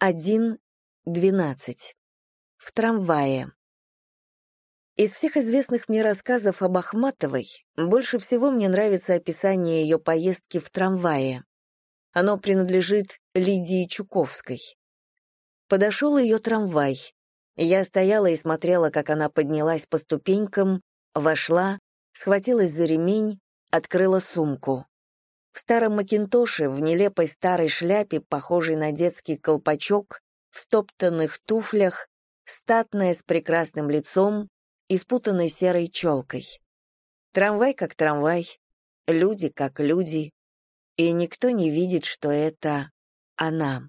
1.12. В трамвае. Из всех известных мне рассказов об Ахматовой больше всего мне нравится описание ее поездки в трамвае. Оно принадлежит Лидии Чуковской. Подошел ее трамвай. Я стояла и смотрела, как она поднялась по ступенькам, вошла, схватилась за ремень, открыла сумку. В старом макинтоше, в нелепой старой шляпе, похожей на детский колпачок, в стоптанных туфлях, статная с прекрасным лицом и спутанной серой челкой. Трамвай как трамвай, люди как люди, и никто не видит, что это она.